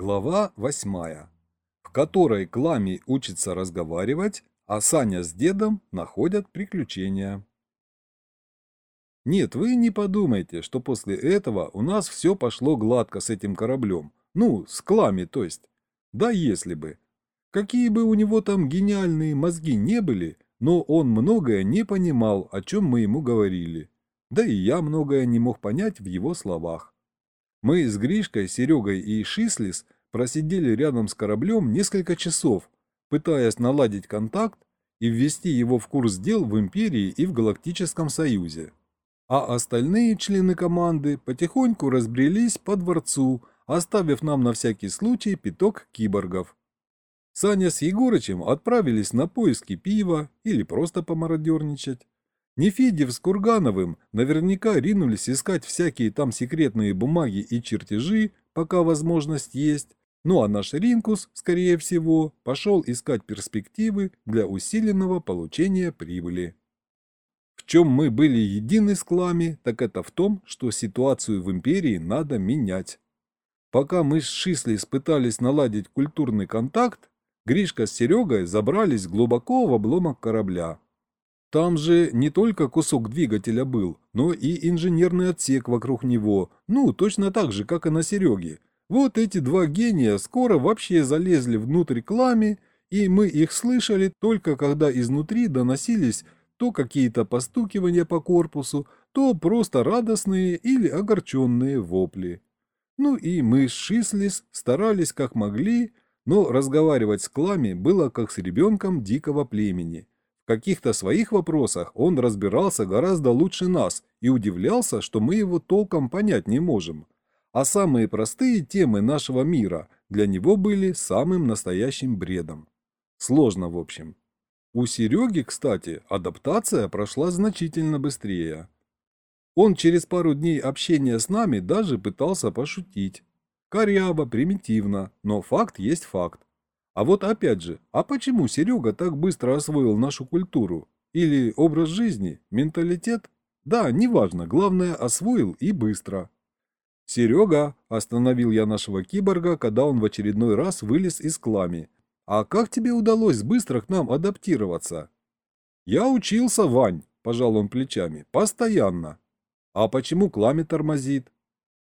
Глава восьмая, в которой Клами учится разговаривать, а Саня с дедом находят приключения. Нет, вы не подумайте, что после этого у нас все пошло гладко с этим кораблем. Ну, с Клами, то есть. Да если бы. Какие бы у него там гениальные мозги не были, но он многое не понимал, о чем мы ему говорили. Да и я многое не мог понять в его словах. Мы с Гришкой, Серегой и Шислис просидели рядом с кораблем несколько часов, пытаясь наладить контакт и ввести его в курс дел в Империи и в Галактическом Союзе. А остальные члены команды потихоньку разбрелись по дворцу, оставив нам на всякий случай пяток киборгов. Саня с Егорычем отправились на поиски пива или просто помародерничать. Нефедев с Кургановым наверняка ринулись искать всякие там секретные бумаги и чертежи, пока возможность есть, ну а наш Ринкус, скорее всего, пошел искать перспективы для усиленного получения прибыли. В чем мы были едины с Клами, так это в том, что ситуацию в империи надо менять. Пока мы с Шисли пытались наладить культурный контакт, Гришка с Серегой забрались глубоко в обломок корабля. Там же не только кусок двигателя был, но и инженерный отсек вокруг него, ну, точно так же, как и на Сереге. Вот эти два гения скоро вообще залезли внутрь клами, и мы их слышали только когда изнутри доносились то какие-то постукивания по корпусу, то просто радостные или огорченные вопли. Ну и мы с Шислис старались как могли, но разговаривать с клами было как с ребенком дикого племени – каких-то своих вопросах он разбирался гораздо лучше нас и удивлялся, что мы его толком понять не можем. А самые простые темы нашего мира для него были самым настоящим бредом. Сложно, в общем. У Сереги, кстати, адаптация прошла значительно быстрее. Он через пару дней общения с нами даже пытался пошутить. Коряво, примитивно, но факт есть факт. А вот опять же, а почему Серега так быстро освоил нашу культуру? Или образ жизни, менталитет? Да, неважно, главное освоил и быстро. «Серега!» – остановил я нашего киборга, когда он в очередной раз вылез из клами. «А как тебе удалось быстро к нам адаптироваться?» «Я учился, Вань!» – пожал он плечами. «Постоянно!» «А почему клами тормозит?»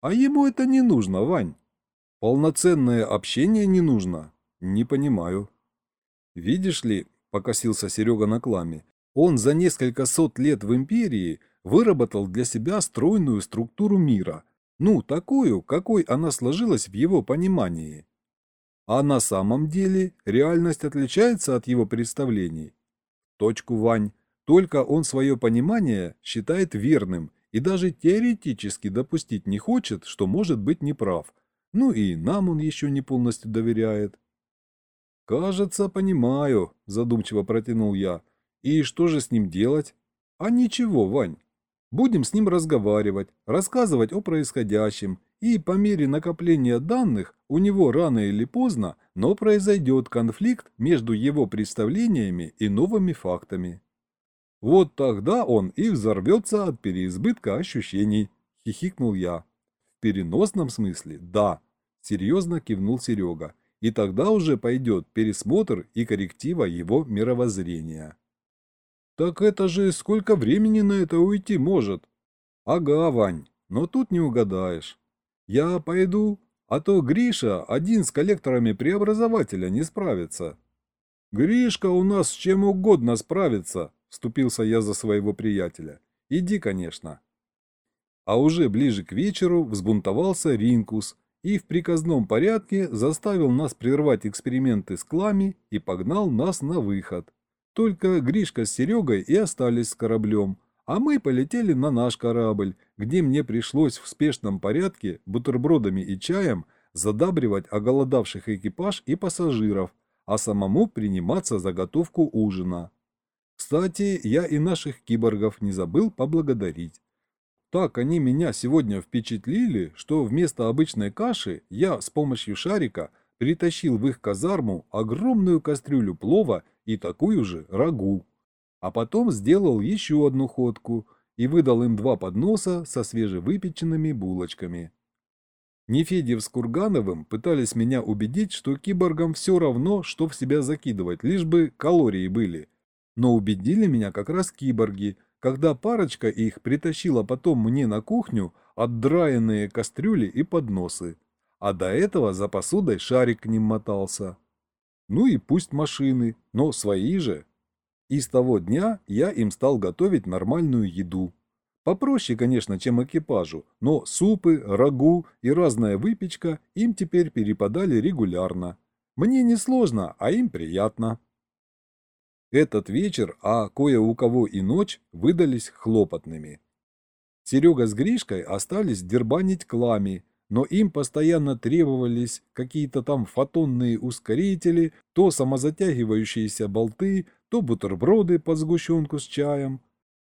«А ему это не нужно, Вань!» «Полноценное общение не нужно. «Не понимаю». «Видишь ли», — покосился Серега на кламе, «он за несколько сот лет в империи выработал для себя стройную структуру мира, ну, такую, какой она сложилась в его понимании. А на самом деле реальность отличается от его представлений. Точку, Вань, только он свое понимание считает верным и даже теоретически допустить не хочет, что может быть неправ. Ну и нам он еще не полностью доверяет. «Кажется, понимаю», – задумчиво протянул я. «И что же с ним делать?» «А ничего, Вань. Будем с ним разговаривать, рассказывать о происходящем, и по мере накопления данных у него рано или поздно, но произойдет конфликт между его представлениями и новыми фактами. Вот тогда он и взорвется от переизбытка ощущений», – хихикнул я. «В переносном смысле, да», – серьезно кивнул Серега и тогда уже пойдет пересмотр и корректива его мировоззрения. Так это же сколько времени на это уйти может? Ага, Вань, но тут не угадаешь. Я пойду, а то Гриша один с коллекторами преобразователя не справится. Гришка у нас с чем угодно справится, вступился я за своего приятеля. Иди, конечно. А уже ближе к вечеру взбунтовался Ринкус и в приказном порядке заставил нас прервать эксперименты с клами и погнал нас на выход. Только Гришка с Серегой и остались с кораблем, а мы полетели на наш корабль, где мне пришлось в спешном порядке бутербродами и чаем задабривать оголодавших экипаж и пассажиров, а самому приниматься за готовку ужина. Кстати, я и наших киборгов не забыл поблагодарить. Так они меня сегодня впечатлили, что вместо обычной каши я с помощью шарика притащил в их казарму огромную кастрюлю плова и такую же рагу. А потом сделал еще одну ходку и выдал им два подноса со свежевыпеченными булочками. Нефедев с Кургановым пытались меня убедить, что киборгам все равно, что в себя закидывать, лишь бы калории были. Но убедили меня как раз киборги, когда парочка их притащила потом мне на кухню отдраенные кастрюли и подносы. А до этого за посудой шарик к ним мотался. Ну и пусть машины, но свои же. И с того дня я им стал готовить нормальную еду. Попроще, конечно, чем экипажу, но супы, рагу и разная выпечка им теперь перепадали регулярно. Мне не сложно, а им приятно. Этот вечер, а кое у кого и ночь, выдались хлопотными. Серега с Гришкой остались дербанить клами, но им постоянно требовались какие-то там фотонные ускорители, то самозатягивающиеся болты, то бутерброды под сгущенку с чаем,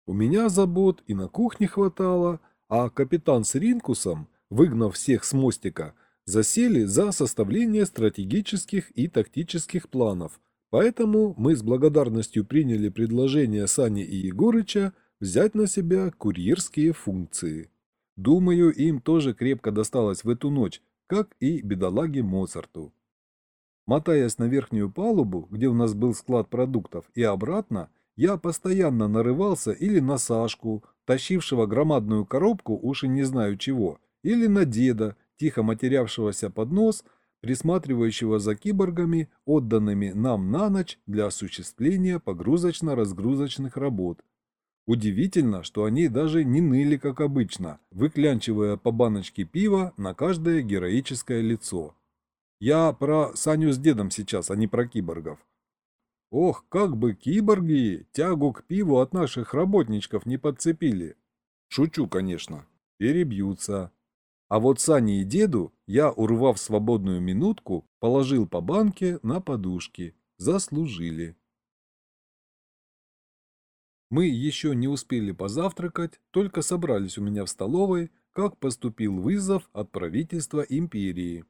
у меня забот и на кухне хватало, а капитан с Ринкусом, выгнав всех с мостика, засели за составление стратегических и тактических планов, поэтому мы с благодарностью приняли предложение Сани и Егорыча взять на себя курьерские функции. Думаю, им тоже крепко досталось в эту ночь, как и бедолаге Моцарту. Мотаясь на верхнюю палубу, где у нас был склад продуктов, и обратно, я постоянно нарывался или на Сашку, тащившего громадную коробку уж и не знаю чего, или на деда, тихо матерявшегося под нос, присматривающего за киборгами, отданными нам на ночь для осуществления погрузочно-разгрузочных работ. Удивительно, что они даже не ныли, как обычно, выклянчивая по баночке пива на каждое героическое лицо. Я про Саню с дедом сейчас, а не про киборгов. Ох, как бы киборги тягу к пиву от наших работничков не подцепили. Шучу, конечно. Перебьются. А вот Сане и деду я, урвав свободную минутку, положил по банке на подушки. Заслужили. Мы еще не успели позавтракать, только собрались у меня в столовой, как поступил вызов от правительства империи.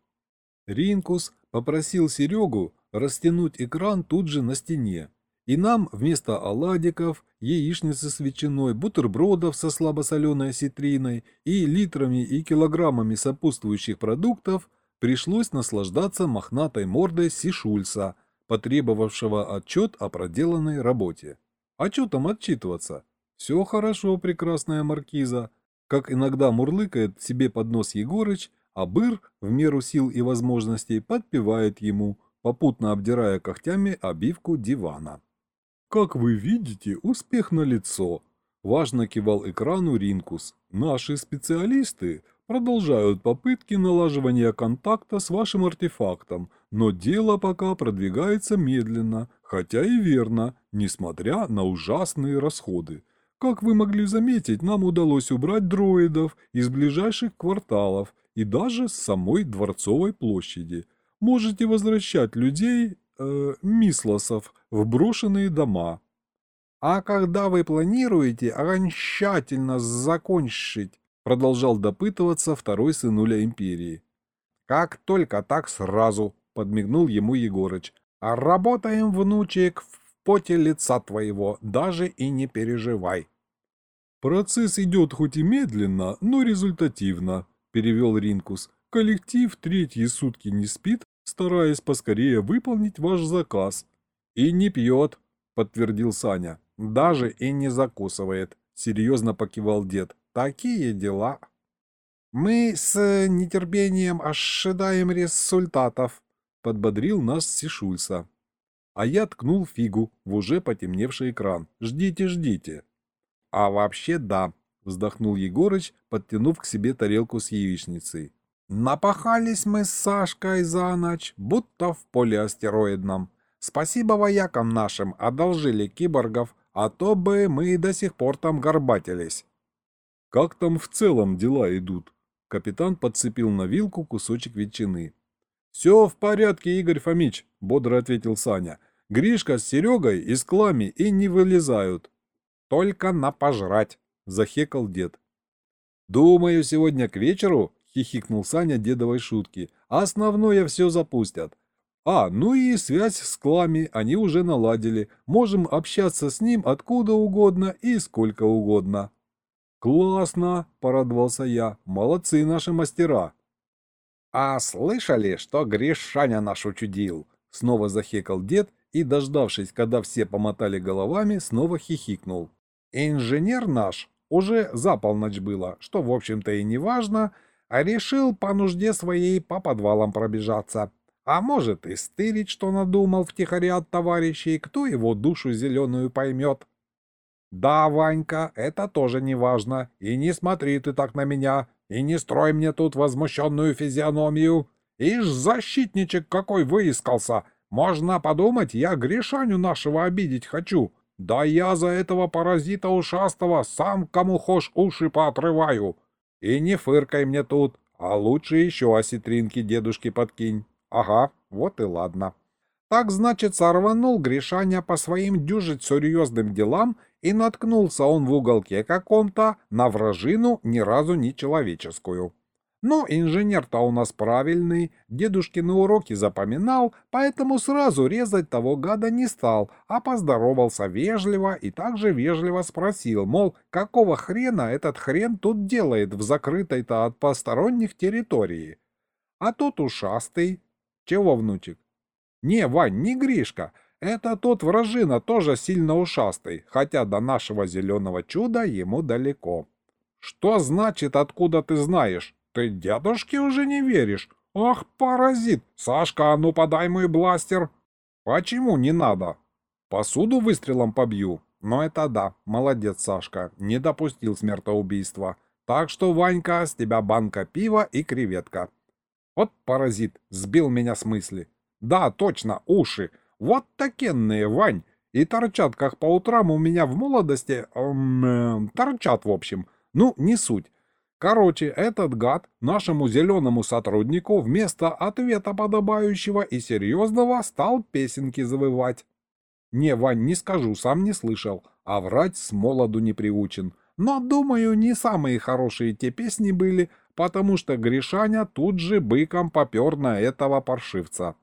Ринкус попросил Серегу растянуть экран тут же на стене. И нам вместо оладиков, яичницы с ветчиной, бутербродов со слабосоленой осетриной и литрами и килограммами сопутствующих продуктов пришлось наслаждаться мохнатой мордой Сишульса, потребовавшего отчет о проделанной работе. А что там отчитываться? Все хорошо, прекрасная маркиза. Как иногда мурлыкает себе под нос Егорыч, а Быр, в меру сил и возможностей, подпевает ему, попутно обдирая когтями обивку дивана. «Как вы видите, успех налицо», – важно кивал экрану Ринкус. «Наши специалисты продолжают попытки налаживания контакта с вашим артефактом, но дело пока продвигается медленно, хотя и верно, несмотря на ужасные расходы. Как вы могли заметить, нам удалось убрать дроидов из ближайших кварталов и даже с самой Дворцовой площади. Можете возвращать людей, э, мислосов, в брошенные дома. А когда вы планируете окончательно закончить, продолжал допытываться второй сынуля империи. Как только так сразу, подмигнул ему Егорыч. А работаем, внучек, в поте лица твоего, даже и не переживай. Процесс идет хоть и медленно, но результативно, перевел Ринкус. Коллектив третьи сутки не спит, стараясь поскорее выполнить ваш заказ. И не пьет, подтвердил Саня. Даже и не закусывает, серьезно покивал дед. Такие дела. Мы с нетерпением ожидаем результатов, подбодрил нас Сишульса. А я ткнул фигу в уже потемневший экран. Ждите, ждите. А вообще да, вздохнул Егорыч, подтянув к себе тарелку с яичницей. Напахались мы с Сашкой за ночь, будто в поле астероидном. Спасибо воякам нашим, одолжили киборгов, а то бы мы до сих пор там горбатились. Как там в целом дела идут? Капитан подцепил на вилку кусочек ветчины. «Все в порядке, Игорь Фомич», — бодро ответил Саня. «Гришка с Серегой из клами и не вылезают». «Только на пожрать», — захекал дед. «Думаю, сегодня к вечеру», — хихикнул Саня дедовой шутки, — «основное все запустят. А, ну и связь с клами они уже наладили. Можем общаться с ним откуда угодно и сколько угодно». «Классно!» – порадовался я. «Молодцы наши мастера!» «А слышали, что Гришаня наш учудил?» Снова захекал дед и, дождавшись, когда все помотали головами, снова хихикнул. «Инженер наш, уже за полночь было, что, в общем-то, и не важно, а решил по нужде своей по подвалам пробежаться. А может и стырить, что надумал втихаря от товарищей, кто его душу зеленую поймет. Да, Ванька, это тоже не важно, и не смотри ты так на меня, и не строй мне тут возмущенную физиономию. Ишь, защитничек какой выискался! Можно подумать, я Гришаню нашего обидеть хочу. Да я за этого паразита ушастого сам кому хошь уши поотрываю. И не фыркай мне тут, а лучше еще осетринки дедушке подкинь. Ага, вот и ладно. Так, значит, сорванул Гришаня по своим дюжить серьезным делам, и наткнулся он в уголке каком-то на вражину ни разу не человеческую. Но инженер-то у нас правильный, дедушкины уроки запоминал, поэтому сразу резать того гада не стал, а поздоровался вежливо и также вежливо спросил, мол, какого хрена этот хрен тут делает в закрытой-то от посторонних территории. А тот ушастый. Чего, внучек? Не, Вань, не Гришка. Это тот вражина, тоже сильно ушастый, хотя до нашего зеленого чуда ему далеко. Что значит, откуда ты знаешь? Ты дедушке уже не веришь? Ах, паразит! Сашка, а ну подай мой бластер! Почему не надо? Посуду выстрелом побью. Но это да, молодец, Сашка, не допустил смертоубийства. Так что, Ванька, с тебя банка пива и креветка. Вот паразит, сбил меня с мысли. Да, точно, уши. Вот такенные, Вань. И торчат, как по утрам у меня в молодости. Эм, торчат, в общем. Ну, не суть. Короче, этот гад нашему зеленому сотруднику вместо ответа подобающего и серьезного стал песенки завывать. Не, Вань, не скажу, сам не слышал, а врать с молоду не приучен. Но, думаю, не самые хорошие те песни были, потому что Гришаня тут же быком попер на этого паршивца.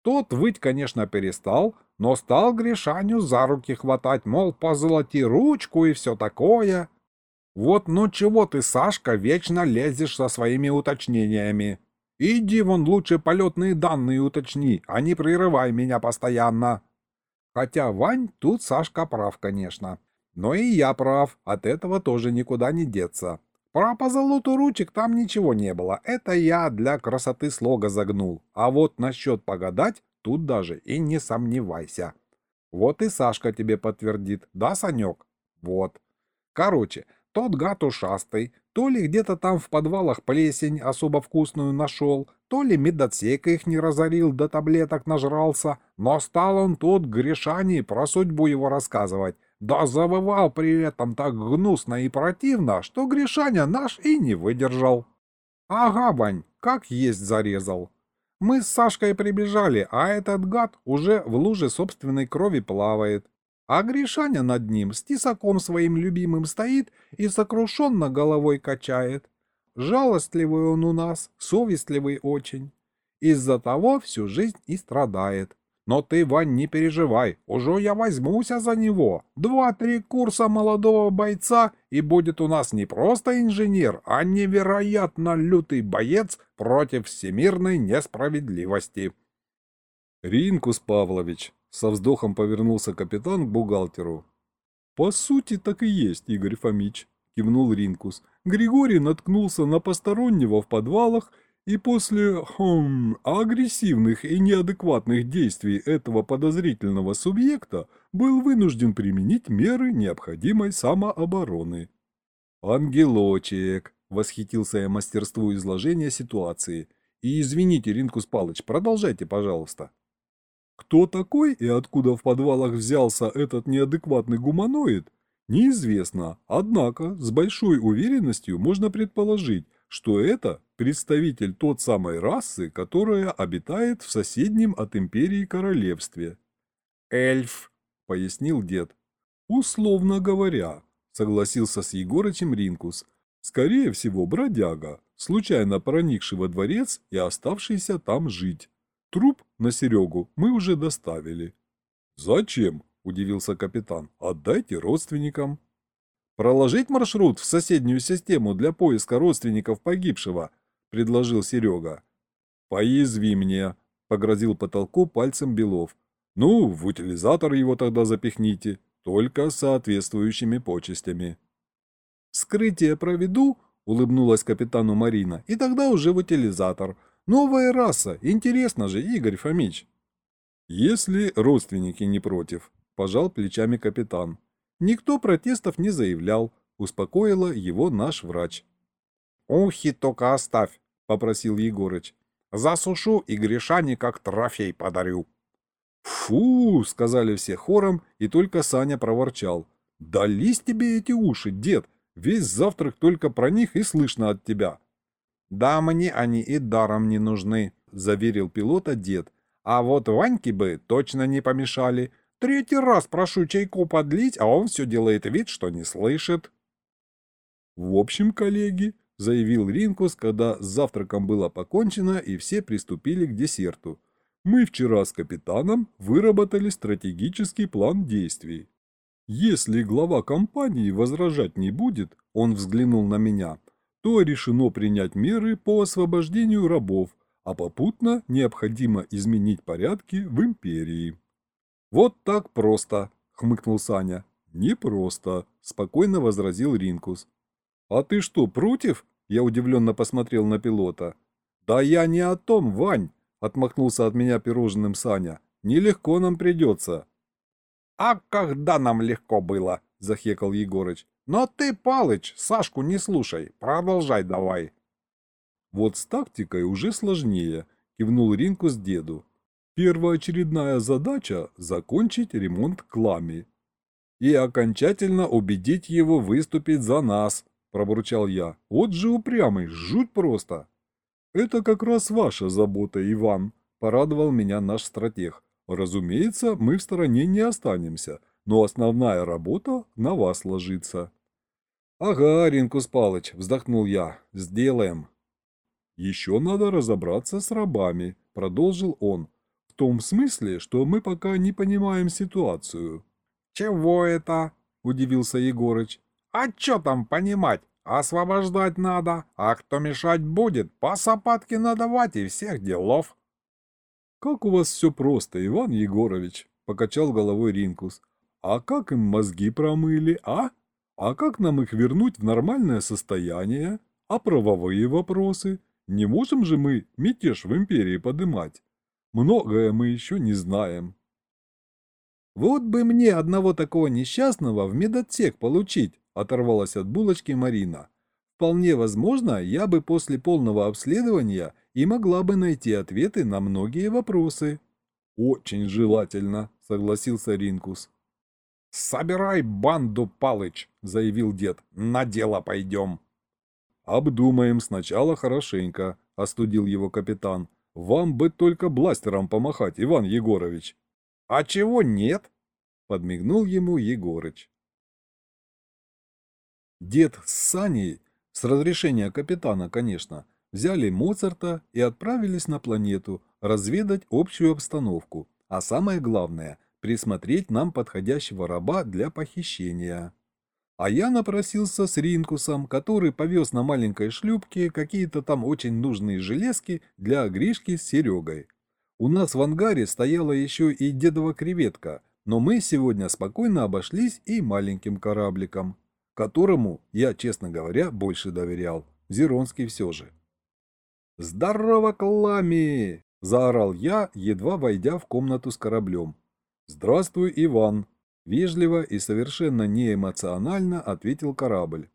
Тот выть, конечно, перестал, но стал Гришаню за руки хватать, мол, позолоти ручку и все такое. Вот ну чего ты, Сашка, вечно лезешь со своими уточнениями? Иди вон лучше полетные данные уточни, а не прерывай меня постоянно. Хотя Вань тут Сашка прав, конечно. Но и я прав, от этого тоже никуда не деться. Про позолоту ручек там ничего не было, это я для красоты слога загнул. А вот насчет погадать тут даже и не сомневайся. Вот и Сашка тебе подтвердит, да, Санек? Вот. Короче, тот гад ушастый, то ли где-то там в подвалах плесень особо вкусную нашел, то ли медотсека их не разорил, до таблеток нажрался, но стал он тут грешаний про судьбу его рассказывать. Да завывал при этом так гнусно и противно, что Гришаня наш и не выдержал. Ага, Вань, как есть зарезал. Мы с Сашкой прибежали, а этот гад уже в луже собственной крови плавает. А Гришаня над ним с тесаком своим любимым стоит и сокрушенно головой качает. Жалостливый он у нас, совестливый очень. Из-за того всю жизнь и страдает. Но ты, Вань, не переживай, уже я возьмуся за него. Два-три курса молодого бойца, и будет у нас не просто инженер, а невероятно лютый боец против всемирной несправедливости. Ринкус Павлович, со вздохом повернулся капитан к бухгалтеру. «По сути, так и есть, Игорь Фомич», – кивнул Ринкус. Григорий наткнулся на постороннего в подвалах и после хм, агрессивных и неадекватных действий этого подозрительного субъекта был вынужден применить меры необходимой самообороны. «Ангелочек!» – восхитился я мастерству изложения ситуации. «И извините, Ринкус Палыч, продолжайте, пожалуйста». Кто такой и откуда в подвалах взялся этот неадекватный гуманоид, неизвестно, однако с большой уверенностью можно предположить, что это представитель тот самой расы, которая обитает в соседнем от империи королевстве. «Эльф», — пояснил дед. «Условно говоря», — согласился с Егорычем Ринкус, «скорее всего бродяга, случайно проникший во дворец и оставшийся там жить». Труп на Серегу мы уже доставили. Зачем? Удивился капитан. Отдайте родственникам. Проложить маршрут в соседнюю систему для поиска родственников погибшего, предложил Серега. «Поязви мне», — погрозил потолку пальцем Белов. «Ну, в утилизатор его тогда запихните, только соответствующими почестями». «Скрытие проведу», — улыбнулась капитану Марина, — «и тогда уже в утилизатор. Новая раса, интересно же, Игорь Фомич». «Если родственники не против», – пожал плечами капитан. «Никто протестов не заявлял», – успокоила его наш врач. «Ухи только оставь», – попросил Егорыч. «Засушу и Гришане как трофей подарю». «Фу!» – сказали все хором, и только Саня проворчал. «Дались тебе эти уши, дед! Весь завтрак только про них и слышно от тебя». «Да мне они и даром не нужны», – заверил пилота дед. А вот Ваньке бы точно не помешали. Третий раз прошу чайку подлить, а он все делает вид, что не слышит. В общем, коллеги, заявил Ринкус, когда с завтраком было покончено и все приступили к десерту. Мы вчера с капитаном выработали стратегический план действий. Если глава компании возражать не будет, он взглянул на меня, то решено принять меры по освобождению рабов, а попутно необходимо изменить порядки в империи. «Вот так просто», — хмыкнул Саня. «Не просто», — спокойно возразил Ринкус. «А ты что, против?» — я удивленно посмотрел на пилота. «Да я не о том, Вань», — отмахнулся от меня пирожным Саня. «Нелегко нам придется». «А когда нам легко было?» — захекал Егорыч. «Но ты, Палыч, Сашку не слушай, продолжай давай». Вот с тактикой уже сложнее, кивнул Ринкус деду. Первоочередная задача – закончить ремонт Клами. И окончательно убедить его выступить за нас, пробурчал я. Вот же упрямый, жуть просто. Это как раз ваша забота, Иван, порадовал меня наш стратег. Разумеется, мы в стороне не останемся, но основная работа на вас ложится. Ага, Ринкус Палыч, вздохнул я, сделаем. «Еще надо разобраться с рабами», – продолжил он. «В том смысле, что мы пока не понимаем ситуацию». «Чего это?» – удивился Егорыч. «А что там понимать? Освобождать надо, а кто мешать будет, по сапатке надавать и всех делов». «Как у вас все просто, Иван Егорович», – покачал головой Ринкус. «А как им мозги промыли, а? А как нам их вернуть в нормальное состояние? А правовые вопросы?» Не можем же мы мятеж в империи подымать. Многое мы еще не знаем. Вот бы мне одного такого несчастного в медотсек получить, оторвалась от булочки Марина. Вполне возможно, я бы после полного обследования и могла бы найти ответы на многие вопросы. Очень желательно, согласился Ринкус. «Собирай банду, Палыч», — заявил дед, — «на дело пойдем». «Обдумаем сначала хорошенько», – остудил его капитан. «Вам бы только бластером помахать, Иван Егорович». «А чего нет?» – подмигнул ему Егорыч. Дед с Саней, с разрешения капитана, конечно, взяли Моцарта и отправились на планету разведать общую обстановку, а самое главное – присмотреть нам подходящего раба для похищения. А я напросился с Ринкусом, который повез на маленькой шлюпке какие-то там очень нужные железки для Гришки с Серегой. У нас в ангаре стояла еще и дедова креветка, но мы сегодня спокойно обошлись и маленьким корабликом, которому я, честно говоря, больше доверял. Зеронский все же. «Здорово, Клами!» – заорал я, едва войдя в комнату с кораблем. «Здравствуй, Иван!» Вежливо и совершенно неэмоционально ответил корабль.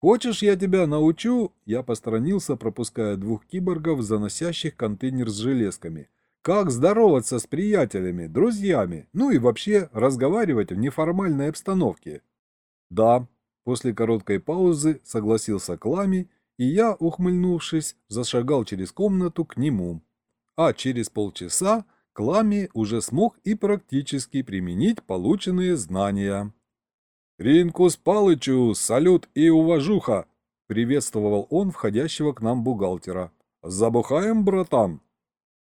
«Хочешь, я тебя научу?» Я посторонился, пропуская двух киборгов, заносящих контейнер с железками. «Как здороваться с приятелями, друзьями, ну и вообще разговаривать в неформальной обстановке?» «Да», после короткой паузы согласился Клами, и я, ухмыльнувшись, зашагал через комнату к нему. А через полчаса Клами уже смог и практически применить полученные знания. «Ринкус Палычу, салют и уважуха!» – приветствовал он входящего к нам бухгалтера. «Забухаем, братан?»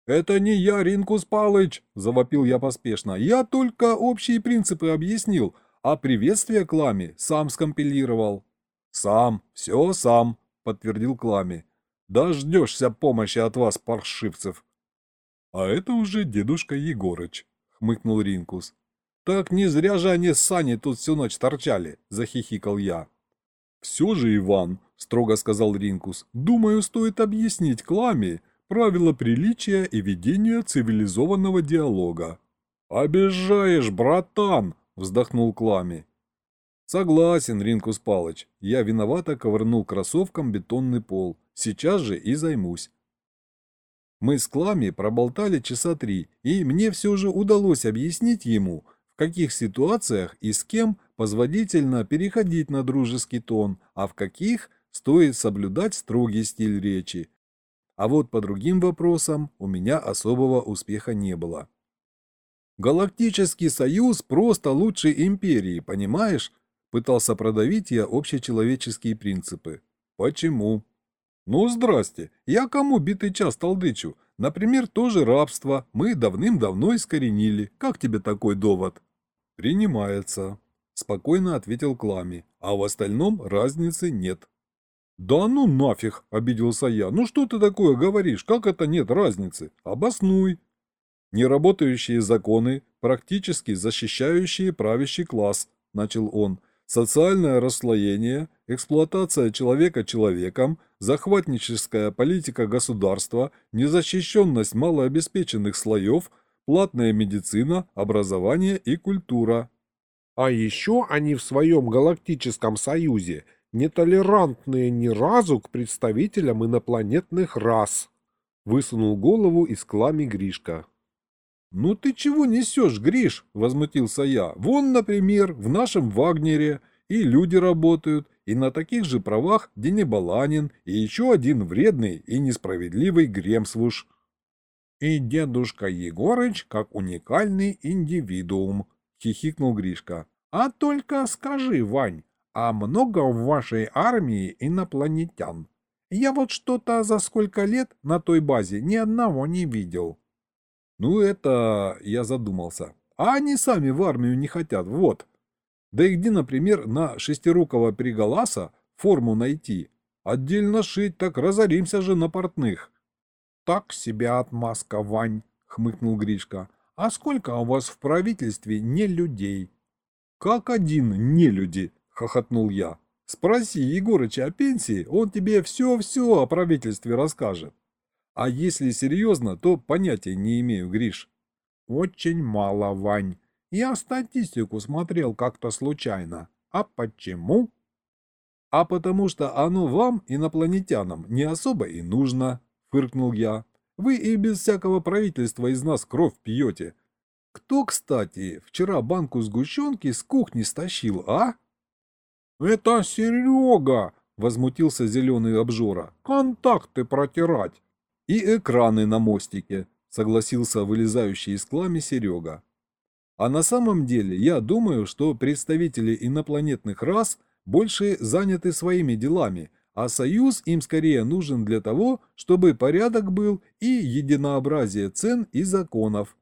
«Это не я, Ринкус Палыч!» – завопил я поспешно. «Я только общие принципы объяснил, а приветствие Клами сам скомпилировал». «Сам, все сам», – подтвердил Клами. Дождешься помощи от вас, паршивцев. А это уже дедушка Егорыч, хмыкнул Ринкус. Так не зря же они с Саней тут всю ночь торчали, захихикал я. Все же, Иван, строго сказал Ринкус, думаю, стоит объяснить Кламе правила приличия и ведения цивилизованного диалога. «Обижаешь, братан!» – вздохнул Клами. «Согласен, Ринкус Палыч. Я виновато ковырнул кроссовком бетонный пол. Сейчас же и займусь». Мы с Клами проболтали часа три, и мне все же удалось объяснить ему, в каких ситуациях и с кем позволительно переходить на дружеский тон, а в каких стоит соблюдать строгий стиль речи. А вот по другим вопросам у меня особого успеха не было. Галактический союз просто лучше империи, понимаешь? Пытался продавить я общечеловеческие принципы. Почему? Ну, здрасте, я кому битый час толдычу? Например, тоже рабство мы давным-давно искоренили. Как тебе такой довод? Принимается, спокойно ответил Клами, а в остальном разницы нет. «Да ну нафиг!» – обиделся я. «Ну что ты такое говоришь? Как это нет разницы? Обоснуй!» Неработающие законы, практически защищающие правящий класс, начал он, социальное расслоение, эксплуатация человека человеком, захватническая политика государства, незащищенность малообеспеченных слоев, платная медицина, образование и культура. А еще они в своем галактическом союзе нетолерантные ни разу к представителям инопланетных рас. Высунул голову из клами Гришка. «Ну ты чего несешь, Гриш?» – возмутился я. «Вон, например, в нашем Вагнере и люди работают, и на таких же правах Денебаланин, и еще один вредный и несправедливый Гремсвуш». «И дедушка Егорыч как уникальный индивидуум», – хихикнул Гришка. «А только скажи, Вань, а много в вашей армии инопланетян? Я вот что-то за сколько лет на той базе ни одного не видел». Ну, это... я задумался. А они сами в армию не хотят, вот. Да и где, например, на шестирукого приголаса форму найти? Отдельно шить, так разоримся же на портных. Так себя отмазка, Вань, хмыкнул Гришка. А сколько у вас в правительстве не людей? Как один не люди, хохотнул я. Спроси Егорыча о пенсии, он тебе все-все о правительстве расскажет. А если серьезно, то понятия не имею, Гриш. Очень мало, Вань. Я статистику смотрел как-то случайно. А почему? А потому что оно вам, инопланетянам, не особо и нужно, фыркнул я. Вы и без всякого правительства из нас кровь пьете. Кто, кстати, вчера банку сгущенки с кухни стащил, а? Это Серега, возмутился зеленый обжора. Контакты протирать. «И экраны на мостике», — согласился вылезающий из клами Серега. А на самом деле я думаю, что представители инопланетных рас больше заняты своими делами, а союз им скорее нужен для того, чтобы порядок был и единообразие цен и законов.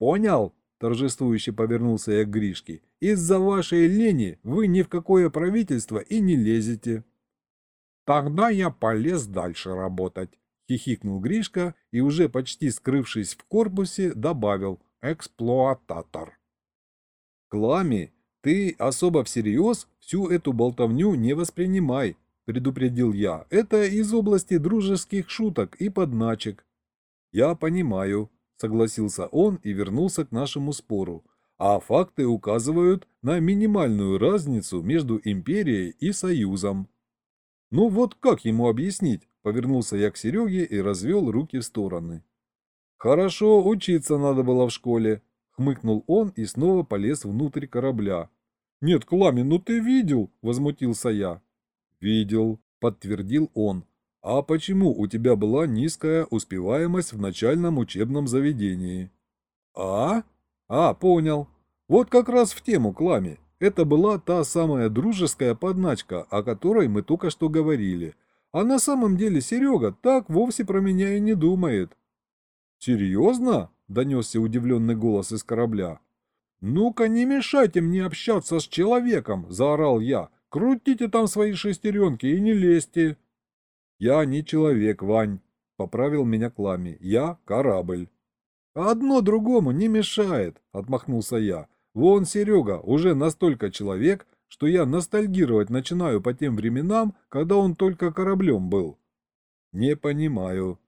«Понял?» – торжествующе повернулся я к Гришке. «Из-за вашей лени вы ни в какое правительство и не лезете». «Тогда я полез дальше работать», — хихикнул Гришка и, уже почти скрывшись в корпусе, добавил «эксплуататор». «Клами, ты особо всерьез всю эту болтовню не воспринимай», — предупредил я. «Это из области дружеских шуток и подначек». «Я понимаю», — согласился он и вернулся к нашему спору. «А факты указывают на минимальную разницу между империей и союзом». «Ну вот как ему объяснить?» Повернулся я к Сереге и развел руки в стороны. «Хорошо, учиться надо было в школе», — хмыкнул он и снова полез внутрь корабля. «Нет, Клами, ну ты видел?» — возмутился я. «Видел», — подтвердил он. «А почему у тебя была низкая успеваемость в начальном учебном заведении?» «А? А, понял. Вот как раз в тему Клами. Это была та самая дружеская подначка, о которой мы только что говорили. А на самом деле Серега так вовсе про меня и не думает. «Серьезно?» – донесся удивленный голос из корабля. «Ну-ка, не мешайте мне общаться с человеком!» – заорал я. «Крутите там свои шестеренки и не лезьте!» Я не человек, Вань, поправил меня Клами. Я корабль. Одно другому не мешает, отмахнулся я. Вон Серега уже настолько человек, что я ностальгировать начинаю по тем временам, когда он только кораблем был. Не понимаю.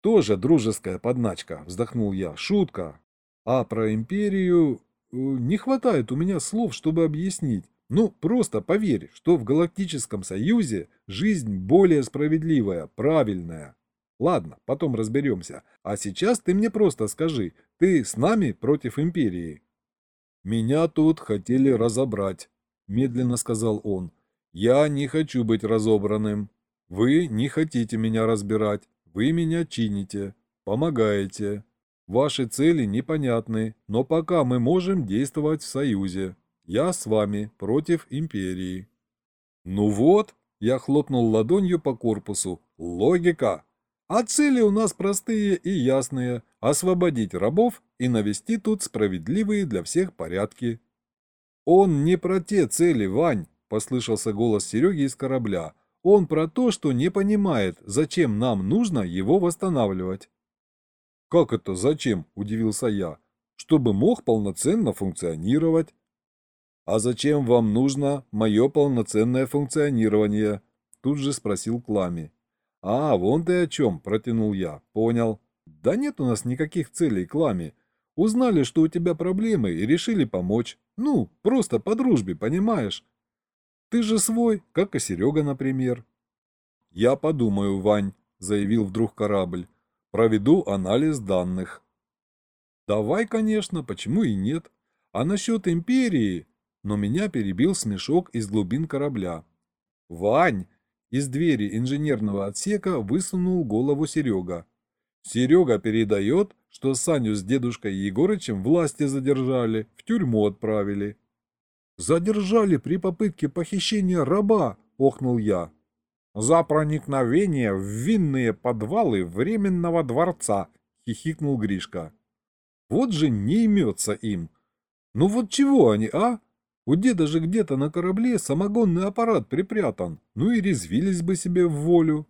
Тоже дружеская подначка, вздохнул я. Шутка. А про империю... Э, не хватает у меня слов, чтобы объяснить. Ну, просто поверь, что в Галактическом Союзе жизнь более справедливая, правильная. Ладно, потом разберемся. А сейчас ты мне просто скажи, ты с нами против Империи? Меня тут хотели разобрать, медленно сказал он. Я не хочу быть разобранным. Вы не хотите меня разбирать. Вы меня чините, помогаете. Ваши цели непонятны, но пока мы можем действовать в союзе. Я с вами против империи. Ну вот, я хлопнул ладонью по корпусу. Логика. А цели у нас простые и ясные. Освободить рабов и навести тут справедливые для всех порядки. Он не про те цели, Вань, послышался голос Сереги из корабля. Он про то, что не понимает, зачем нам нужно его восстанавливать. «Как это зачем?» – удивился я. «Чтобы мог полноценно функционировать». «А зачем вам нужно мое полноценное функционирование?» – тут же спросил Клами. «А, вон ты о чем», – протянул я. «Понял». «Да нет у нас никаких целей, Клами. Узнали, что у тебя проблемы и решили помочь. Ну, просто по дружбе, понимаешь? Ты же свой, как и Серега, например». «Я подумаю, Вань», – заявил вдруг корабль. Проведу анализ данных. Давай, конечно, почему и нет. А насчет империи... Но меня перебил смешок из глубин корабля. Вань! Из двери инженерного отсека высунул голову Серега. Серега передает, что Саню с дедушкой Егорычем власти задержали, в тюрьму отправили. «Задержали при попытке похищения раба!» – охнул я за проникновение в винные подвалы временного дворца, хихикнул Гришка. Вот же не имется им. Ну вот чего они, а? У деда же где-то на корабле самогонный аппарат припрятан, ну и резвились бы себе в волю.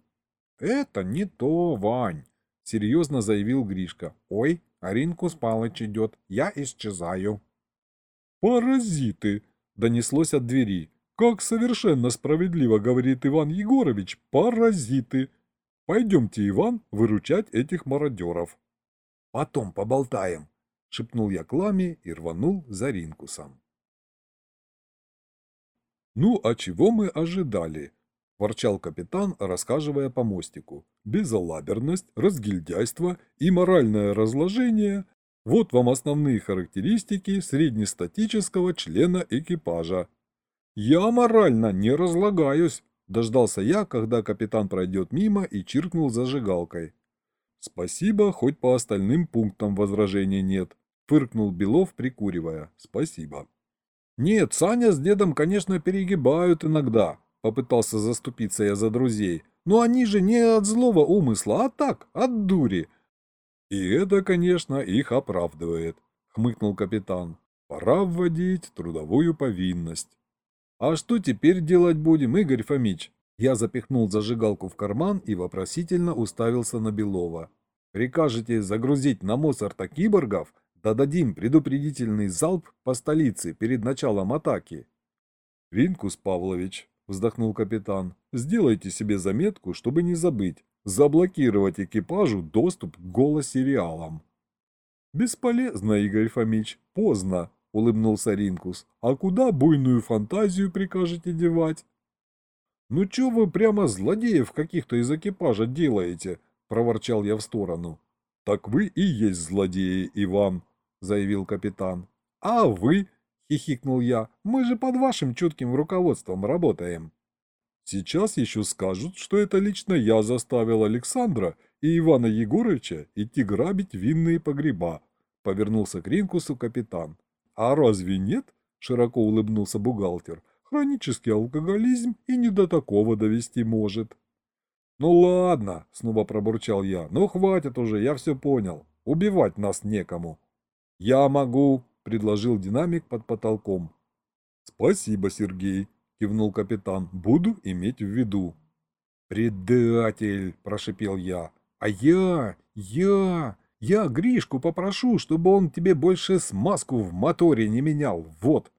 Это не то, Вань, серьезно заявил Гришка. Ой, Аринкус Палыч идет, я исчезаю. Паразиты, донеслось от двери. Как совершенно справедливо говорит Иван Егорович, паразиты. Пойдемте, Иван, выручать этих мародеров. Потом поболтаем, шепнул я Кламе и рванул за Ринкусом. Ну, а чего мы ожидали? Ворчал капитан, рассказывая по мостику. Безалаберность, разгильдяйство и моральное разложение – вот вам основные характеристики среднестатического члена экипажа. «Я морально не разлагаюсь», – дождался я, когда капитан пройдет мимо и чиркнул зажигалкой. «Спасибо, хоть по остальным пунктам возражений нет», – фыркнул Белов, прикуривая. «Спасибо». «Нет, Саня с дедом, конечно, перегибают иногда», – попытался заступиться я за друзей. «Но они же не от злого умысла, а так, от дури». «И это, конечно, их оправдывает», – хмыкнул капитан. «Пора вводить трудовую повинность». «А что теперь делать будем, Игорь Фомич?» Я запихнул зажигалку в карман и вопросительно уставился на Белова. «Прикажете загрузить на Моцарта киборгов? Да дадим предупредительный залп по столице перед началом атаки». «Ринкус Павлович», — вздохнул капитан, — «сделайте себе заметку, чтобы не забыть. Заблокировать экипажу доступ к голосериалам». «Бесполезно, Игорь Фомич, поздно», — улыбнулся Ринкус. «А куда буйную фантазию прикажете девать?» «Ну чё вы прямо злодеев каких-то из экипажа делаете?» — проворчал я в сторону. «Так вы и есть злодеи, Иван», — заявил капитан. «А вы?» — хихикнул я. «Мы же под вашим чутким руководством работаем». «Сейчас еще скажут, что это лично я заставил Александра и Ивана Егоровича идти грабить винные погреба», — повернулся к Ринкусу капитан. «А разве нет?» – широко улыбнулся бухгалтер. «Хронический алкоголизм и не до такого довести может». «Ну ладно», – снова пробурчал я. «Ну хватит уже, я все понял. Убивать нас некому». «Я могу», – предложил динамик под потолком. «Спасибо, Сергей», – кивнул капитан. «Буду иметь в виду». «Предатель!» – прошипел я. «А я, я, я Гришку попрошу, чтобы он тебе больше смазку в моторе не менял, вот!»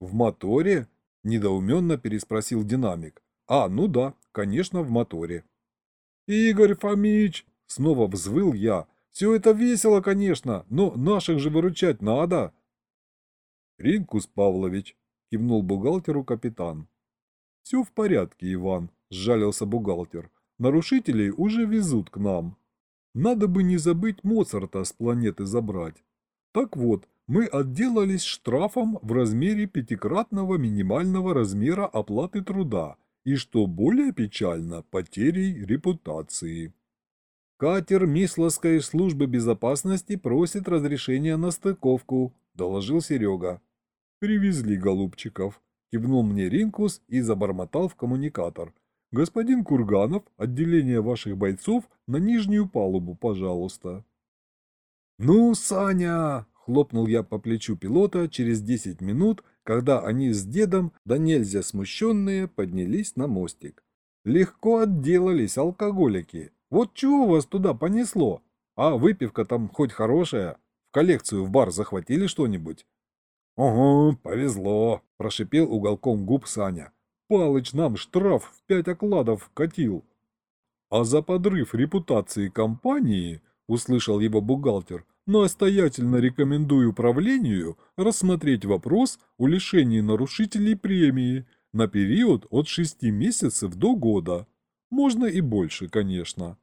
«В моторе?» – недоуменно переспросил динамик. «А, ну да, конечно, в моторе». «Игорь Фомич!» – снова взвыл я. «Все это весело, конечно, но наших же выручать надо!» «Ринкус Павлович!» – кивнул бухгалтеру капитан. «Все в порядке, Иван», – сжалился бухгалтер. «Нарушителей уже везут к нам. Надо бы не забыть Моцарта с планеты забрать. Так вот, мы отделались штрафом в размере пятикратного минимального размера оплаты труда и, что более печально, потерей репутации. Катер Мисловской службы безопасности просит разрешения на стыковку, доложил Серега. Привезли голубчиков. Кивнул мне Ринкус и забормотал в коммуникатор. «Господин Курганов, отделение ваших бойцов на нижнюю палубу, пожалуйста». «Ну, Саня!» — хлопнул я по плечу пилота через десять минут, когда они с дедом, да нельзя смущенные, поднялись на мостик. «Легко отделались алкоголики. Вот чего вас туда понесло? А выпивка там хоть хорошая? В коллекцию в бар захватили что-нибудь?» «Ого, повезло!» – прошипел уголком губ Саня. «Палыч нам штраф в пять окладов катил!» «А за подрыв репутации компании, – услышал его бухгалтер, – настоятельно рекомендую правлению рассмотреть вопрос о лишении нарушителей премии на период от шести месяцев до года. Можно и больше, конечно».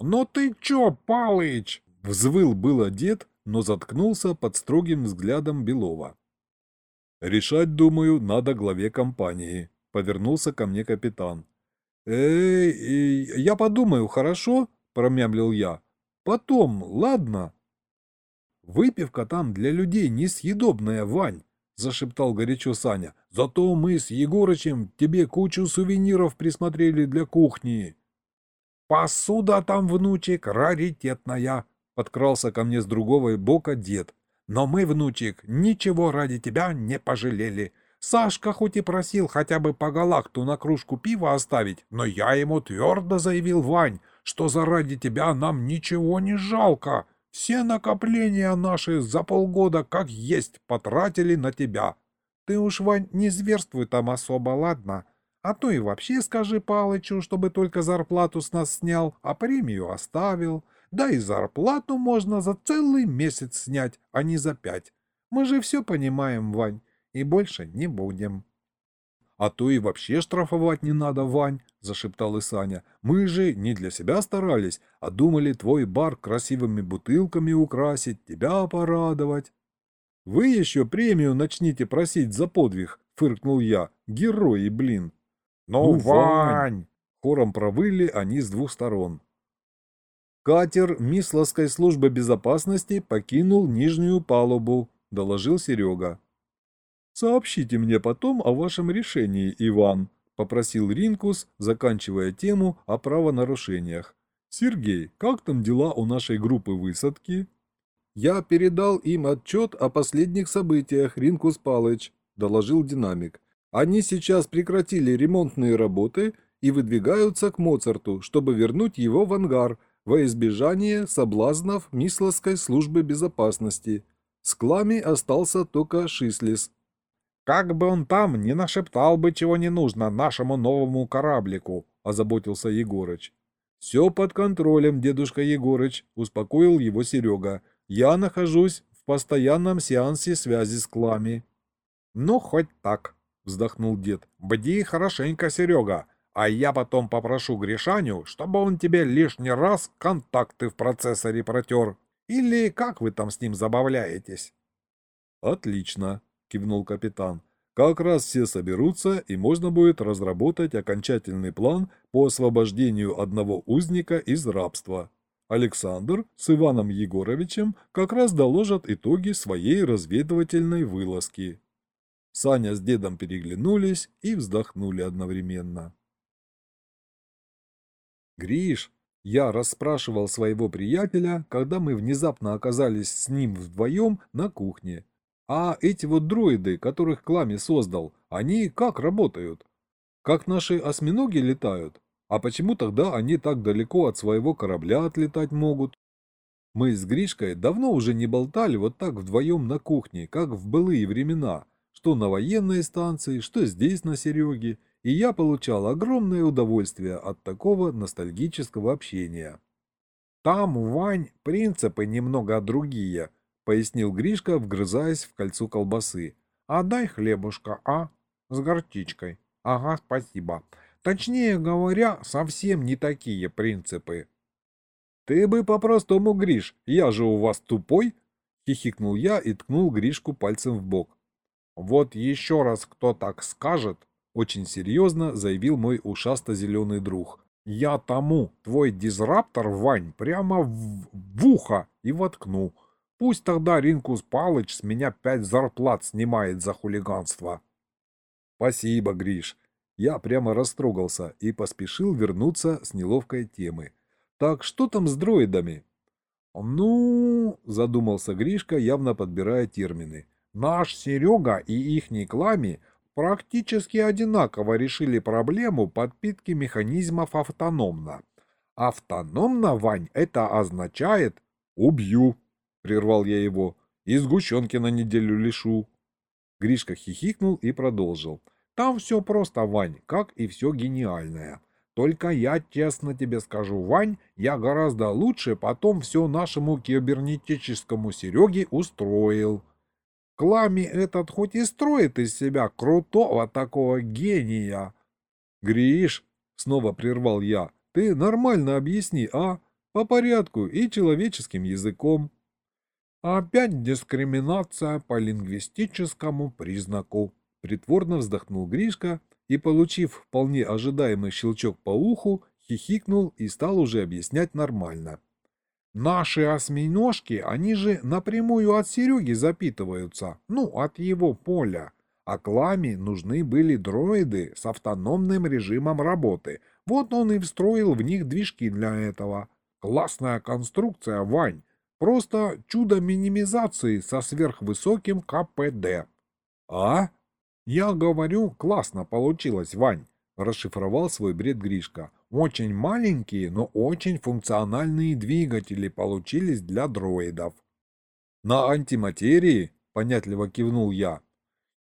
«Ну ты чё, Палыч?» – взвыл было дед, но заткнулся под строгим взглядом Белова. «Решать, думаю, надо главе компании», — повернулся ко мне капитан. «Эй, я подумаю, хорошо?» — промямлил я. «Потом, ладно?» «Выпивка там для людей несъедобная, Вань», — зашептал горячо Саня. «Зато мы с Егорычем тебе кучу сувениров присмотрели для кухни». «Посуда там, внучек, раритетная», Подкрался ко мне с другого бока дед. «Но мы, внучек, ничего ради тебя не пожалели. Сашка хоть и просил хотя бы по галакту на кружку пива оставить, но я ему твердо заявил, Вань, что заради тебя нам ничего не жалко. Все накопления наши за полгода как есть потратили на тебя. Ты уж, Вань, не зверствуй там особо, ладно? А то и вообще скажи Палычу, чтобы только зарплату с нас снял, а премию оставил». Да и зарплату можно за целый месяц снять, а не за пять. Мы же все понимаем, Вань, и больше не будем. — А то и вообще штрафовать не надо, Вань, — зашептал Исаня. — Мы же не для себя старались, а думали твой бар красивыми бутылками украсить, тебя порадовать. — Вы еще премию начните просить за подвиг, — фыркнул я. — Герои, блин. — Ну, ну Вань! — хором провыли они с двух сторон. «Катер Мисловской службы безопасности покинул нижнюю палубу», – доложил Серега. «Сообщите мне потом о вашем решении, Иван», – попросил Ринкус, заканчивая тему о правонарушениях. «Сергей, как там дела у нашей группы высадки?» «Я передал им отчет о последних событиях, Ринкус Палыч», – доложил динамик. «Они сейчас прекратили ремонтные работы и выдвигаются к Моцарту, чтобы вернуть его в ангар, во избежание соблазнов Мисловской службы безопасности. С клами остался только Шислис. «Как бы он там не нашептал бы чего не нужно нашему новому кораблику», – озаботился Егорыч. «Все под контролем, дедушка Егорыч», – успокоил его Серега. «Я нахожусь в постоянном сеансе связи с клами». «Ну, хоть так», – вздохнул дед. «Бди хорошенько, Серега. А я потом попрошу Гришаню, чтобы он тебе лишний раз контакты в процессоре протер. Или как вы там с ним забавляетесь?» «Отлично», — кивнул капитан. «Как раз все соберутся, и можно будет разработать окончательный план по освобождению одного узника из рабства. Александр с Иваном Егоровичем как раз доложат итоги своей разведывательной вылазки». Саня с дедом переглянулись и вздохнули одновременно. «Гриш!» Я расспрашивал своего приятеля, когда мы внезапно оказались с ним вдвоем на кухне. А эти вот дроиды, которых Клами создал, они как работают? Как наши осьминоги летают? А почему тогда они так далеко от своего корабля отлетать могут? Мы с Гришкой давно уже не болтали вот так вдвоем на кухне, как в былые времена, что на военной станции, что здесь на Сереге, и я получал огромное удовольствие от такого ностальгического общения. «Там, Вань, принципы немного другие», — пояснил Гришка, вгрызаясь в кольцо колбасы. «А дай хлебушка, а? С горчичкой. Ага, спасибо. Точнее говоря, совсем не такие принципы». «Ты бы по-простому, Гриш, я же у вас тупой?» — хихикнул я и ткнул Гришку пальцем в бок. «Вот еще раз кто так скажет, очень серьезно заявил мой ушасто-зеленый друг. «Я тому твой дизраптор, Вань, прямо в, в ухо и воткну. Пусть тогда Ринкус Палыч с меня пять зарплат снимает за хулиганство». «Спасибо, Гриш». Я прямо растрогался и поспешил вернуться с неловкой темы. «Так что там с дроидами?» «Ну...» — задумался Гришка, явно подбирая термины. «Наш Серега и ихний Клами практически одинаково решили проблему подпитки механизмов автономно. Автономно, Вань, это означает «убью», — прервал я его, — «и сгущенки на неделю лишу». Гришка хихикнул и продолжил. «Там все просто, Вань, как и все гениальное. Только я честно тебе скажу, Вань, я гораздо лучше потом все нашему кибернетическому Сереге устроил». Клами этот хоть и строит из себя крутого такого гения. Гриш, снова прервал я, ты нормально объясни, а? По порядку и человеческим языком. Опять дискриминация по лингвистическому признаку. Притворно вздохнул Гришка и, получив вполне ожидаемый щелчок по уху, хихикнул и стал уже объяснять нормально. Наши осьминожки, они же напрямую от Сереги запитываются, ну, от его поля. А Кламе нужны были дроиды с автономным режимом работы. Вот он и встроил в них движки для этого. Классная конструкция, Вань. Просто чудо минимизации со сверхвысоким КПД. А? Я говорю, классно получилось, Вань. Расшифровал свой бред Гришка. Очень маленькие, но очень функциональные двигатели получились для дроидов. На антиматерии? Понятливо кивнул я.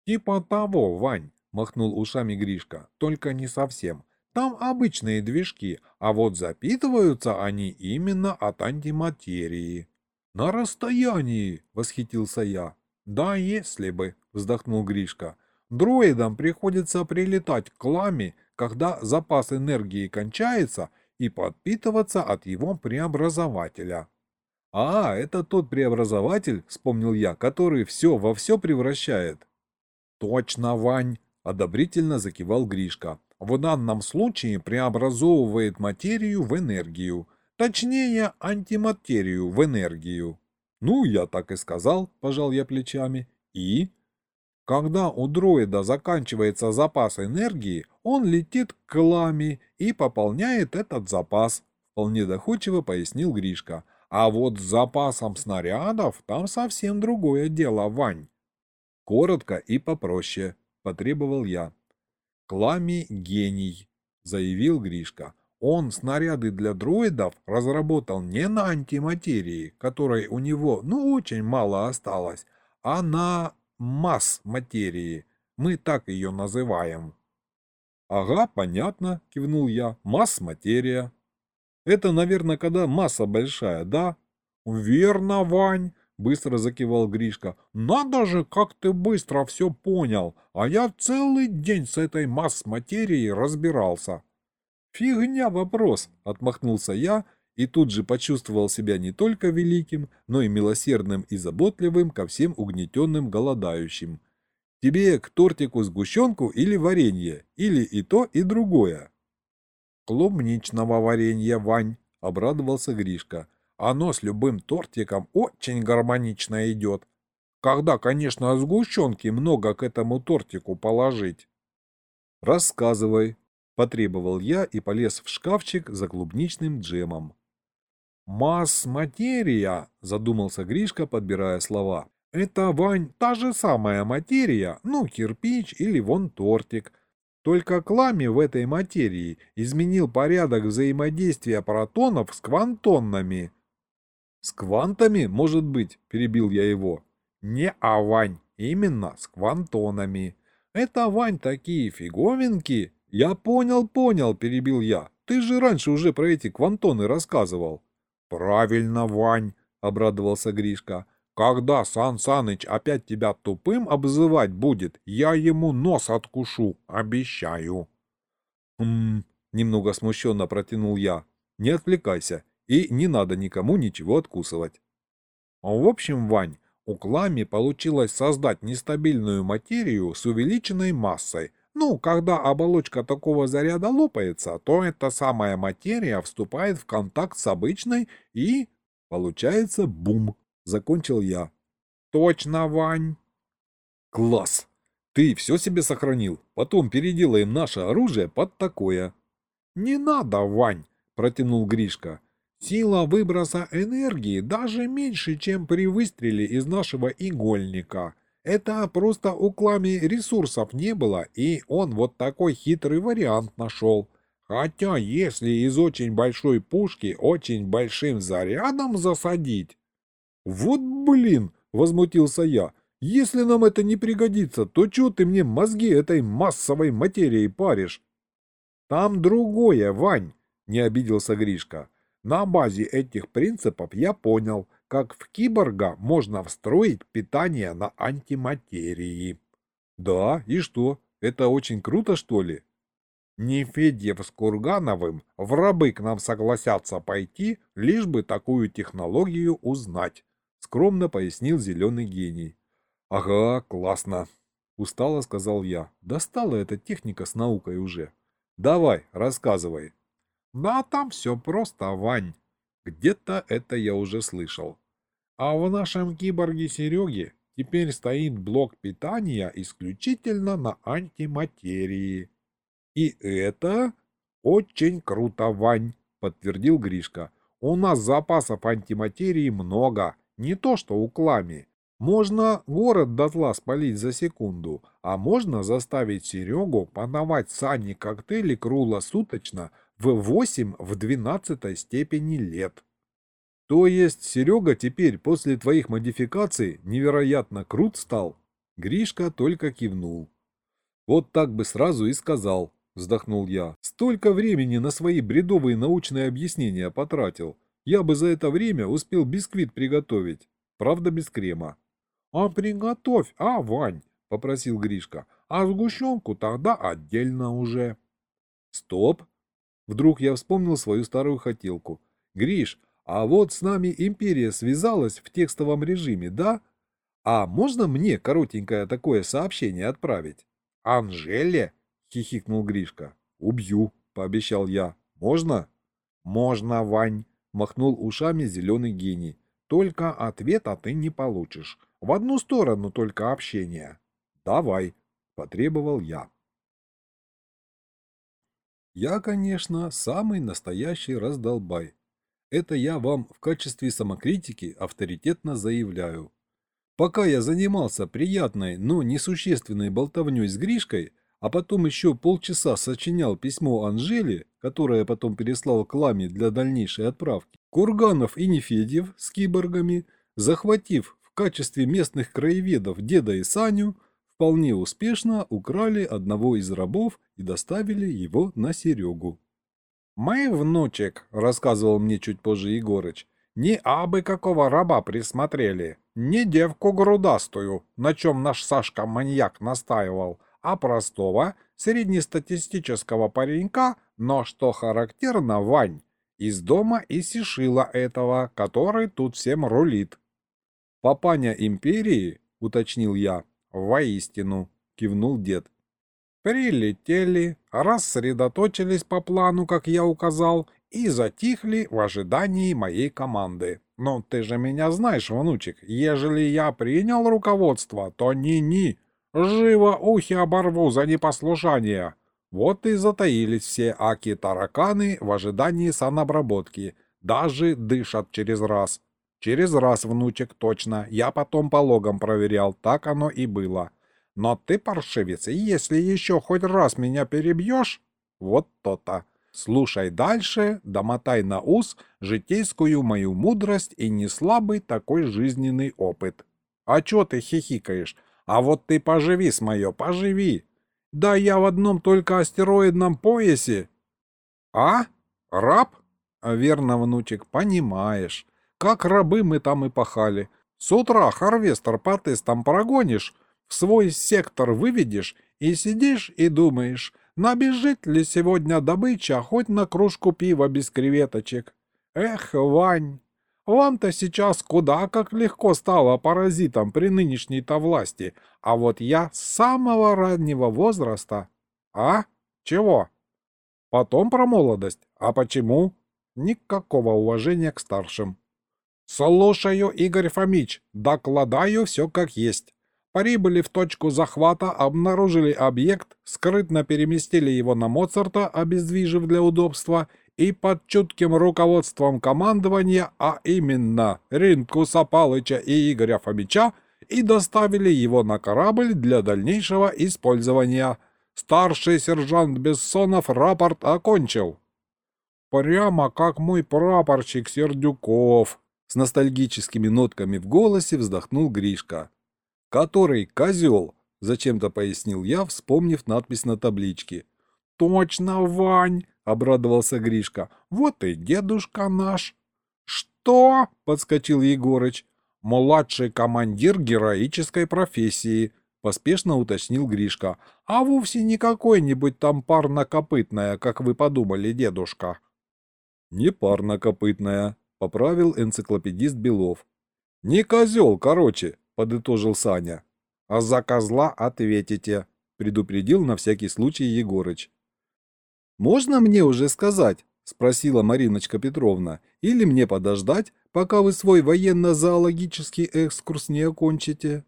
Типа того, Вань, махнул ушами Гришка. Только не совсем. Там обычные движки, а вот запитываются они именно от антиматерии. На расстоянии, восхитился я. Да, если бы, вздохнул Гришка. Дроидам приходится прилетать к ламе когда запас энергии кончается, и подпитываться от его преобразователя. «А, это тот преобразователь, — вспомнил я, — который все во все превращает». «Точно, Вань!» — одобрительно закивал Гришка. «В данном случае преобразовывает материю в энергию. Точнее, антиматерию в энергию». «Ну, я так и сказал», — пожал я плечами. «И?» Когда у дроида заканчивается запас энергии, он летит к ламе и пополняет этот запас, вполне доходчиво пояснил Гришка. А вот с запасом снарядов там совсем другое дело, Вань. Коротко и попроще, потребовал я. Клами гений, заявил Гришка. Он снаряды для дроидов разработал не на антиматерии, которой у него ну очень мало осталось, а на масс материи. Мы так ее называем. Ага, понятно, кивнул я. Масс-материя. Это, наверное, когда масса большая, да? Верно, Вань, быстро закивал Гришка. Надо же, как ты быстро все понял. А я целый день с этой масс-материей разбирался. Фигня вопрос, отмахнулся я и тут же почувствовал себя не только великим, но и милосердным и заботливым ко всем угнетенным голодающим. Тебе к тортику сгущенку или варенье, или и то, и другое. Клубничного варенья, Вань, обрадовался Гришка. Оно с любым тортиком очень гармонично идет. Когда, конечно, сгущенки много к этому тортику положить. Рассказывай, потребовал я и полез в шкафчик за клубничным джемом. «Масс-материя», — задумался Гришка, подбирая слова. «Это, Вань, та же самая материя, ну, кирпич или вон тортик. Только Клами в этой материи изменил порядок взаимодействия протонов с квантонными. «С квантами, может быть?» – перебил я его. «Не а, Вань, именно с квантонами. Это, Вань, такие фиговинки». «Я понял, понял», – перебил я. «Ты же раньше уже про эти квантоны рассказывал». «Правильно, Вань», – обрадовался Гришка. «Когда Сан Саныч опять тебя тупым обзывать будет, я ему нос откушу, обещаю». «Хм...» – немного смущенно протянул я. «Не отвлекайся, и не надо никому ничего откусывать». В общем, Вань, у Клами получилось создать нестабильную материю с увеличенной массой. Ну, когда оболочка такого заряда лопается, то эта самая материя вступает в контакт с обычной и... Получается бум, закончил я. Точно, Вань. Класс! Ты все себе сохранил. Потом переделаем наше оружие под такое. Не надо, Вань, протянул Гришка. Сила выброса энергии даже меньше, чем при выстреле из нашего игольника. Это просто у Клами ресурсов не было, и он вот такой хитрый вариант нашел. Хотя, если из очень большой пушки очень большим зарядом засадить... Вот блин, возмутился я. Если нам это не пригодится, то что ты мне мозги этой массовой материей паришь? Там другое, Вань, не обиделся Гришка. На базе этих принципов я понял, как в киборга можно встроить питание на антиматерии. Да, и что? Это очень круто, что ли? Нефедьев с Кургановым в рабы к нам согласятся пойти, лишь бы такую технологию узнать, скромно пояснил зеленый гений. Ага, классно, устало сказал я. Достала эта техника с наукой уже. Давай, рассказывай. Да там все просто, Вань. Где-то это я уже слышал. А в нашем киборге Сереге теперь стоит блок питания исключительно на антиматерии. И это очень круто, Вань, подтвердил Гришка. У нас запасов антиматерии много, не то что у Клами. Можно город дотла спалить за секунду, а можно заставить Серегу подавать сани коктейли круглосуточно в 8 в 12 степени лет. То есть Серега теперь после твоих модификаций невероятно крут стал? Гришка только кивнул. Вот так бы сразу и сказал, вздохнул я. Столько времени на свои бредовые научные объяснения потратил. Я бы за это время успел бисквит приготовить. Правда, без крема. А приготовь, а, Вань, попросил Гришка. А сгущенку тогда отдельно уже. Стоп, Вдруг я вспомнил свою старую хотелку. «Гриш, а вот с нами империя связалась в текстовом режиме, да? А можно мне коротенькое такое сообщение отправить?» «Анжеле?» — хихикнул Гришка. «Убью», — пообещал я. «Можно?» «Можно, Вань», — махнул ушами зеленый гений. «Только ответа ты не получишь. В одну сторону только общение». «Давай», — потребовал я. Я, конечно, самый настоящий раздолбай. Это я вам в качестве самокритики авторитетно заявляю. Пока я занимался приятной, но несущественной болтовней с Гришкой, а потом еще полчаса сочинял письмо Анжеле, которое потом переслал к Ламе для дальнейшей отправки, Курганов и Нефедьев с киборгами, захватив в качестве местных краеведов деда и Саню, вполне успешно украли одного из рабов и доставили его на Серегу. «Мы, внучек», — рассказывал мне чуть позже Егорыч, — «не абы какого раба присмотрели, не девку грудастую, на чем наш Сашка-маньяк настаивал, а простого, среднестатистического паренька, но, что характерно, Вань, из дома и сишила этого, который тут всем рулит». «Папаня империи?» — уточнил я. «Воистину», — кивнул дед. «Прилетели, рассредоточились по плану, как я указал, и затихли в ожидании моей команды. Но ты же меня знаешь, внучек, ежели я принял руководство, то ни-ни, живо ухи оборву за непослушание». Вот и затаились все аки-тараканы в ожидании санобработки. Даже дышат через раз. Через раз, внучек, точно. Я потом по логам проверял, так оно и было. Но ты, паршивец, если еще хоть раз меня перебьешь, вот то-то. Слушай дальше, домотай на ус житейскую мою мудрость и неслабый такой жизненный опыт. А чё ты хихикаешь? А вот ты поживи с моё, поживи. Да я в одном только астероидном поясе. А? Раб? Верно, внучек, понимаешь. Как рабы мы там и пахали. С утра харвестер по тестам прогонишь, в свой сектор выведешь и сидишь и думаешь, набежит ли сегодня добыча хоть на кружку пива без креветочек. Эх, Вань, вам-то сейчас куда как легко стало паразитом при нынешней-то власти, а вот я с самого раннего возраста... А? Чего? Потом про молодость. А почему? Никакого уважения к старшим. Слушаю, Игорь Фомич, докладаю все как есть. Прибыли в точку захвата, обнаружили объект, скрытно переместили его на Моцарта, обездвижив для удобства, и под чутким руководством командования, а именно Ринкуса Палыча и Игоря Фомича, и доставили его на корабль для дальнейшего использования. Старший сержант Бессонов рапорт окончил. «Прямо как мой прапорщик Сердюков», с ностальгическими нотками в голосе вздохнул Гришка. «Который козел», — зачем-то пояснил я, вспомнив надпись на табличке. «Точно, Вань!» обрадовался Гришка. «Вот и дедушка наш!» «Что?» — подскочил Егорыч. «Младший командир героической профессии», — поспешно уточнил Гришка. «А вовсе не какой-нибудь там парнокопытная, как вы подумали, дедушка». «Не парнокопытная», — поправил энциклопедист Белов. «Не козел, короче», — подытожил Саня. «А за козла ответите», — предупредил на всякий случай Егорыч. «Можно мне уже сказать?» – спросила Мариночка Петровна. «Или мне подождать, пока вы свой военно-зоологический экскурс не окончите?»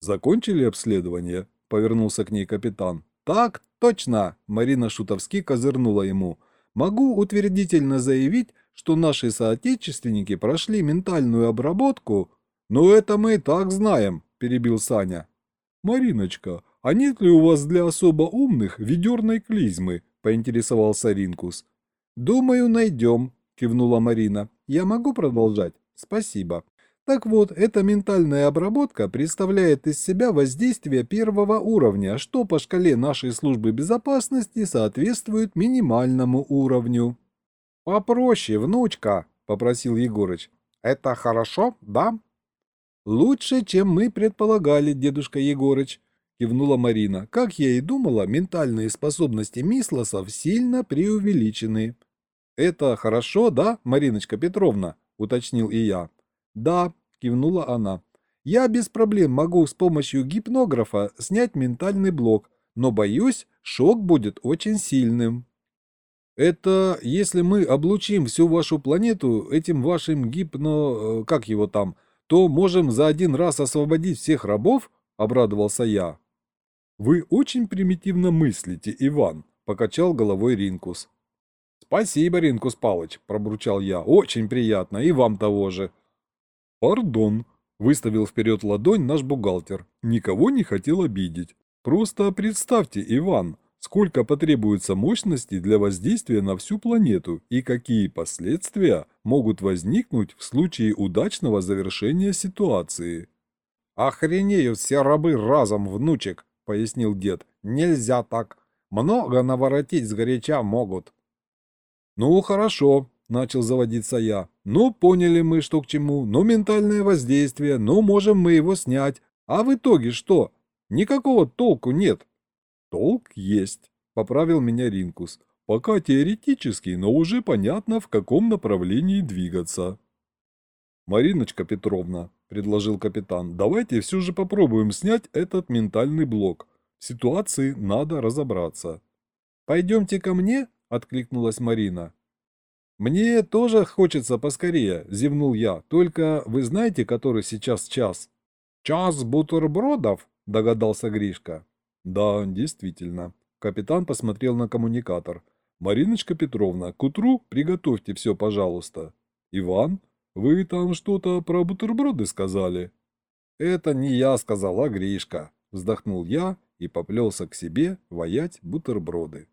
«Закончили обследование?» – повернулся к ней капитан. «Так точно!» – Марина Шутовски козырнула ему. «Могу утвердительно заявить, что наши соотечественники прошли ментальную обработку...» «Ну это мы и так знаем», – перебил Саня. «Мариночка, а нет ли у вас для особо умных ведерной клизмы?» поинтересовался Ринкус. «Думаю, найдем», — кивнула Марина. «Я могу продолжать? Спасибо». Так вот, эта ментальная обработка представляет из себя воздействие первого уровня, что по шкале нашей службы безопасности соответствует минимальному уровню. «Попроще, внучка», — попросил Егорыч. «Это хорошо, да?» «Лучше, чем мы предполагали, дедушка Егорыч», — кивнула Марина. «Как я и думала, ментальные способности Мислосов сильно преувеличены». «Это хорошо, да, Мариночка Петровна?» — уточнил и я. «Да», — кивнула она. «Я без проблем могу с помощью гипнографа снять ментальный блок, но, боюсь, шок будет очень сильным». «Это если мы облучим всю вашу планету этим вашим гипно... Э, как его там, то можем за один раз освободить всех рабов?» — обрадовался я. «Вы очень примитивно мыслите, Иван», — покачал головой Ринкус. «Спасибо, Ринкус Палыч», — пробурчал я. «Очень приятно, и вам того же». «Пардон», — выставил вперед ладонь наш бухгалтер. «Никого не хотел обидеть. Просто представьте, Иван, сколько потребуется мощности для воздействия на всю планету и какие последствия могут возникнуть в случае удачного завершения ситуации». «Охренеют все рабы разом, внучек!» — пояснил дед. «Нельзя так. Много наворотить сгоряча могут». «Ну, хорошо», — начал заводиться я. «Ну, поняли мы, что к чему. Ну, ментальное воздействие. Ну, можем мы его снять. А в итоге что? Никакого толку нет». «Толк есть», — поправил меня Ринкус. «Пока теоретический, но уже понятно, в каком направлении двигаться». «Мариночка Петровна», — предложил капитан, — «давайте все же попробуем снять этот ментальный блок. В ситуации надо разобраться». «Пойдемте ко мне?» — откликнулась Марина. «Мне тоже хочется поскорее», — зевнул я. «Только вы знаете, который сейчас час?» «Час бутербродов?» — догадался Гришка. «Да, действительно». Капитан посмотрел на коммуникатор. «Мариночка Петровна, к утру приготовьте все, пожалуйста». «Иван?» «Вы там что-то про бутерброды сказали?» «Это не я сказал, а Гришка», — Вздохнул я и поплелся к себе воять бутерброды.